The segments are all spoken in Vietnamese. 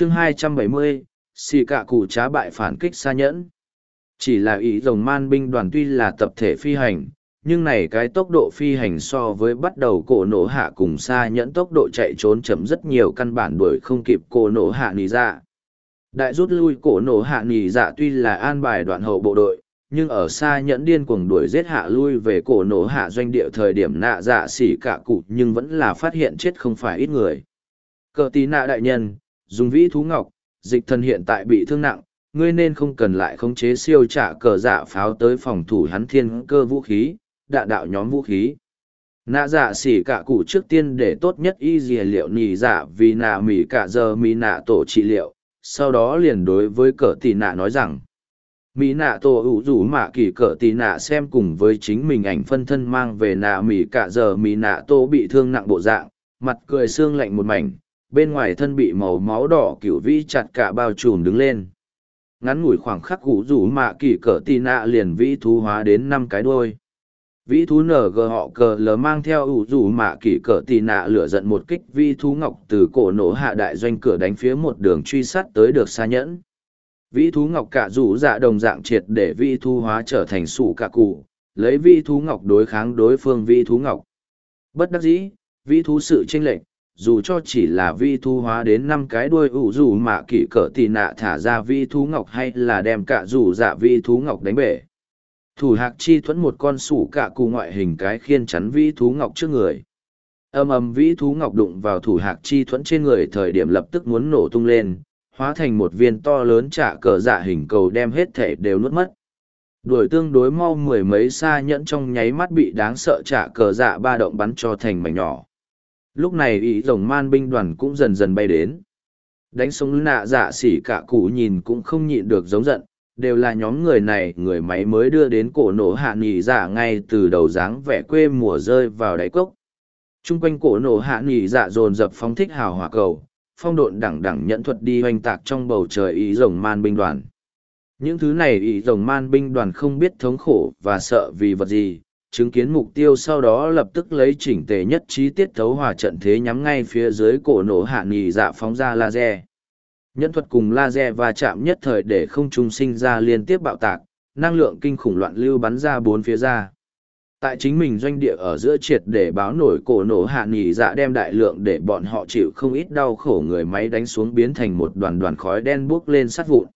chương 270, xì cả cụ trá bại phản kích xa nhẫn. Chỉ là ý rồng man binh đoàn tuy là tập thể phi hành, nhưng này cái tốc độ phi hành so với bắt đầu cổ nổ hạ cùng xa nhẫn tốc độ chạy trốn chậm rất nhiều căn bản đuổi không kịp cổ nổ hạ nì dạ. Đại rút lui cổ nổ hạ nì dạ tuy là an bài đoạn hậu bộ đội, nhưng ở xa nhẫn điên cuồng đuổi giết hạ lui về cổ nổ hạ doanh địa thời điểm nạ dạ xỉ cả cụ nhưng vẫn là phát hiện chết không phải ít người. Cờ tí nạ đại nhân, dùng vĩ thú ngọc, dịch thần hiện tại bị thương nặng, ngươi nên không cần lại khống chế siêu trả cờ dạ pháo tới phòng thủ hắn thiên cơ vũ khí, đạn đạo nhóm vũ khí. Nạ dạ xỉ cả cụ trước tiên để tốt nhất y dì liệu nì dạ vì nạ mỉ cả giờ mỉ nạ tổ trị liệu, sau đó liền đối với cờ tỷ nạ nói rằng, mỹ nạ tổ ủ rủ mạ kỳ cờ tì nạ xem cùng với chính mình ảnh phân thân mang về nạ mỉ cả giờ mỉ nạ tổ bị thương nặng bộ dạng mặt cười xương lạnh một mảnh bên ngoài thân bị màu máu đỏ kiểu vĩ chặt cả bao trùm đứng lên. Ngắn ngủi khoảng khắc gũ rủ mạ kỳ cỡ tì nạ liền vĩ thú hóa đến năm cái đôi vĩ thú nở gờ họ cờ lờ mang theo ủ rủ mạ kỳ cỡ tì nạ lửa giận một kích vĩ thú ngọc từ cổ nổ hạ đại doanh cửa đánh phía một đường truy sát tới được xa nhẫn. Vĩ thú ngọc cả rủ dạ đồng dạng triệt để vĩ thú hóa trở thành sủ cả cụ, lấy vĩ thú ngọc đối kháng đối phương vĩ thú ngọc. Bất đắc dĩ, vĩ thú sự tranh lệch dù cho chỉ là vi thú hóa đến năm cái đuôi ủ dù mà kỷ cỡ tì nạ thả ra vi thú ngọc hay là đem cả dù dạ vi thú ngọc đánh bể thủ hạc chi thuẫn một con sủ cả cù ngoại hình cái khiên chắn vi thú ngọc trước người âm ầm vĩ thú ngọc đụng vào thủ hạc chi thuẫn trên người thời điểm lập tức muốn nổ tung lên, hóa thành một viên to lớn trả cờ dạ hình cầu đem hết thể đều nuốt mất. Đuổi tương đối mau mười mấy xa nhẫn trong nháy mắt bị đáng sợ trả cờ dạ ba động bắn cho thành mảnh nhỏ. Lúc này ý rồng man binh đoàn cũng dần dần bay đến. Đánh sống nạ dạ xỉ cả cụ nhìn cũng không nhịn được giống giận, đều là nhóm người này người máy mới đưa đến cổ nổ hạ nghỉ dạ ngay từ đầu dáng vẻ quê mùa rơi vào đáy cốc. Trung quanh cổ nổ hạ nghỉ dạ dồn dập phóng thích hào hỏa cầu, phong độn đẳng đẳng nhận thuật đi hoành tạc trong bầu trời ý rồng man binh đoàn. Những thứ này ý rồng man binh đoàn không biết thống khổ và sợ vì vật gì, chứng kiến mục tiêu sau đó lập tức lấy chỉnh tề nhất trí tiết thấu hòa trận thế nhắm ngay phía dưới cổ nổ hạ nghỉ dạ phóng ra laser. Nhân thuật cùng laser va chạm nhất thời để không trung sinh ra liên tiếp bạo tạc, năng lượng kinh khủng loạn lưu bắn ra bốn phía ra tại chính mình doanh địa ở giữa triệt để báo nổi cổ nổ hạ nghỉ dạ đem đại lượng để bọn họ chịu không ít đau khổ người máy đánh xuống biến thành một đoàn đoàn khói đen bước lên sát vụn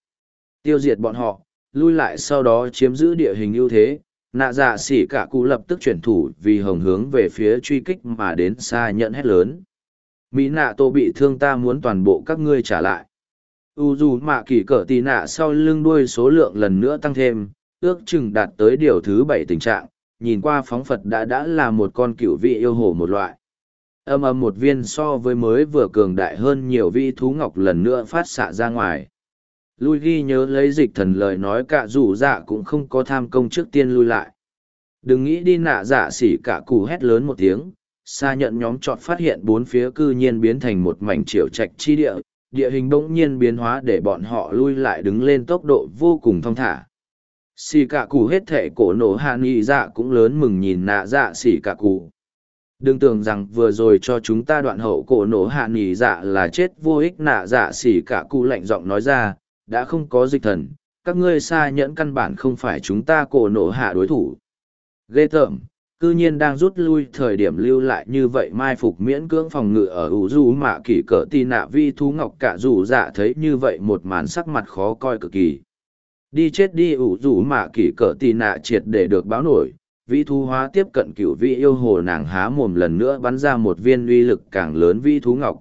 tiêu diệt bọn họ lui lại sau đó chiếm giữ địa hình ưu thế nạ dạ xỉ cả cụ lập tức chuyển thủ vì hồng hướng về phía truy kích mà đến xa nhận hết lớn mỹ nạ tô bị thương ta muốn toàn bộ các ngươi trả lại u dù mạ kỳ cỡ tì nạ sau lưng đuôi số lượng lần nữa tăng thêm, ước chừng đạt tới điều thứ bảy tình trạng, nhìn qua phóng Phật đã đã là một con cựu vị yêu hồ một loại. Âm âm một viên so với mới vừa cường đại hơn nhiều vị thú ngọc lần nữa phát xạ ra ngoài. Lui ghi nhớ lấy dịch thần lời nói cả rủ dạ cũng không có tham công trước tiên lui lại. Đừng nghĩ đi nạ dạ xỉ cả cù hét lớn một tiếng, xa nhận nhóm trọt phát hiện bốn phía cư nhiên biến thành một mảnh triệu trạch chi địa, địa hình bỗng nhiên biến hóa để bọn họ lui lại đứng lên tốc độ vô cùng thong thả xì cả cù hết thệ cổ nổ hạ nghị dạ cũng lớn mừng nhìn nạ dạ xỉ cả cù. đừng tưởng rằng vừa rồi cho chúng ta đoạn hậu cổ nổ hạ nghỉ dạ là chết vô ích nạ dạ xỉ cả cụ lạnh giọng nói ra đã không có dịch thần, các ngươi xa nhẫn căn bản không phải chúng ta cổ nổ hạ đối thủ. Ghê tởm, cư nhiên đang rút lui thời điểm lưu lại như vậy mai phục miễn cưỡng phòng ngự ở ủ du mạ kỷ cỡ tì nạ vi thú ngọc cả dù dạ thấy như vậy một màn sắc mặt khó coi cực kỳ. Đi chết đi ủ du mạ kỷ cỡ tì nạ triệt để được báo nổi vĩ thú hóa tiếp cận cựu vị yêu hồ nàng há mồm lần nữa bắn ra một viên uy lực càng lớn vĩ thú ngọc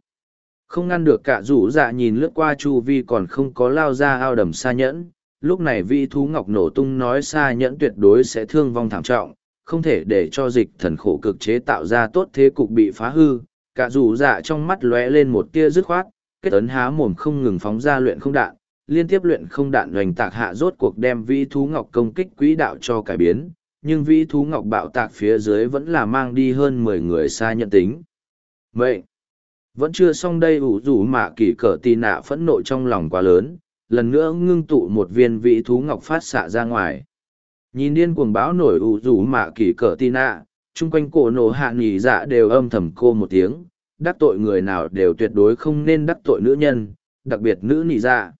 không ngăn được cả rủ dạ nhìn lướt qua chu vi còn không có lao ra ao đầm xa nhẫn. Lúc này Vi thú ngọc nổ tung nói xa nhẫn tuyệt đối sẽ thương vong thảm trọng không thể để cho dịch thần khổ cực chế tạo ra tốt thế cục bị phá hư. Cả rủ dạ trong mắt lóe lên một tia dứt khoát kết ấn há mồm không ngừng phóng ra luyện không đạn liên tiếp luyện không đạn hoành tạc hạ rốt cuộc đem vĩ thú ngọc công kích quỹ đạo cho cải biến, nhưng vĩ thú ngọc bạo tạc phía dưới vẫn là mang đi hơn mười người xa nhận tính. Vậy, vẫn chưa xong đây ủ rủ mạ kỳ cỡ tì nạ phẫn nộ trong lòng quá lớn, lần nữa ngưng tụ một viên vị thú ngọc phát xạ ra ngoài. Nhìn điên cuồng báo nổi ủ rủ mạ kỳ cỡ tì nạ, chung quanh cổ nổ hạ nghỉ dạ đều âm thầm cô một tiếng, đắc tội người nào đều tuyệt đối không nên đắc tội nữ nhân, đặc biệt nữ nghỉ dạ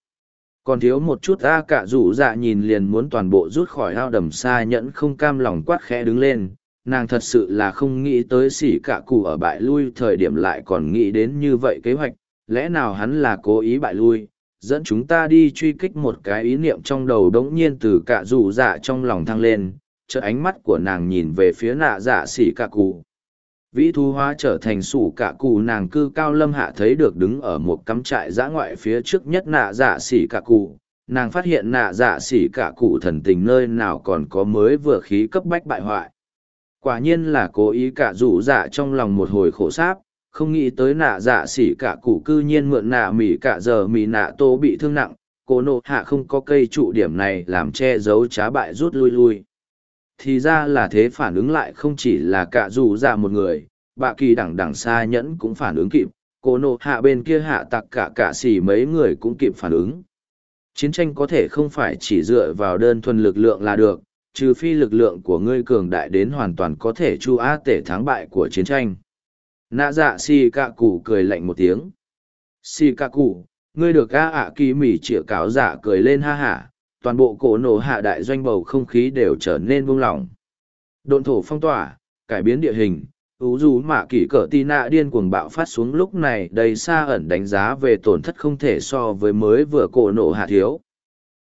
còn thiếu một chút a cả rủ dạ nhìn liền muốn toàn bộ rút khỏi ao đầm xa nhẫn không cam lòng quát khẽ đứng lên nàng thật sự là không nghĩ tới xỉ cả cụ ở bại lui thời điểm lại còn nghĩ đến như vậy kế hoạch, lẽ nào hắn là cố ý bại lui, dẫn chúng ta đi truy kích một cái ý niệm trong đầu đống nhiên từ cả rủ dạ trong lòng thăng lên chợ ánh mắt của nàng nhìn về phía nạ dạ xỉ cả cụ vĩ thu hóa trở thành sủ cả cụ nàng cư cao lâm hạ thấy được đứng ở một cắm trại giã ngoại phía trước nhất nạ dạ xỉ cả cụ nàng phát hiện nạ dạ xỉ cả cụ thần tình nơi nào còn có mới vừa khí cấp bách bại hoại quả nhiên là cố ý cả rủ dạ trong lòng một hồi khổ sáp, không nghĩ tới nạ dạ xỉ cả cụ cư nhiên mượn nạ mỉ cả giờ mỉ nạ tô bị thương nặng cô nộ hạ không có cây trụ điểm này làm che giấu trá bại rút lui lui. Thì ra là thế phản ứng lại không chỉ là cả dù dạ một người bạ kỳ đẳng đẳng xa nhẫn cũng phản ứng kịp cô nộ hạ bên kia hạ tặc cả cả xỉ mấy người cũng kịp phản ứng. Chiến tranh có thể không phải chỉ dựa vào đơn thuần lực lượng là được trừ phi lực lượng của ngươi cường đại đến hoàn toàn có thể chu á tể thắng bại của chiến tranh. Nạ dạ xì cạ cụ cười lạnh một tiếng. Xì cạ cụ ngươi được a ạ kỳ mỉ chĩa cáo giả cười lên ha hả, toàn bộ cổ nổ hạ đại doanh bầu không khí đều trở nên buông lỏng. Độn thổ phong tỏa, cải biến địa hình, ú dù mạ kỷ cỡ tì nạ điên cuồng bạo phát xuống lúc này, đầy xa ẩn đánh giá về tổn thất không thể so với mới vừa cổ nổ hạ thiếu.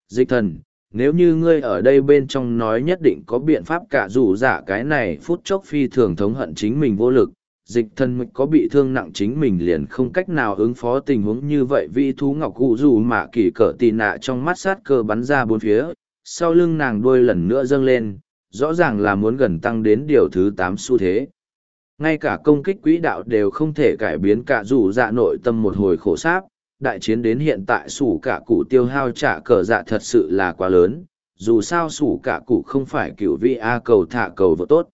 Dịch thần nếu như ngươi ở đây bên trong nói nhất định có biện pháp cả dù giả cái này phút chốc phi thường thống hận chính mình vô lực, dịch thân mịch có bị thương nặng chính mình liền không cách nào ứng phó tình huống như vậy Vi thú ngọc cụ dù mà kỳ cỡ tì nạ trong mắt sát cơ bắn ra bốn phía, sau lưng nàng đuôi lần nữa dâng lên, rõ ràng là muốn gần tăng đến điều thứ tám xu thế. Ngay cả công kích quỹ đạo đều không thể cải biến cả dù dạ nội tâm một hồi khổ sáp đại chiến đến hiện tại sủ cả cụ tiêu hao trả cờ dạ thật sự là quá lớn, dù sao sủ cả cụ không phải cựu vị a cầu thả cầu vợ tốt.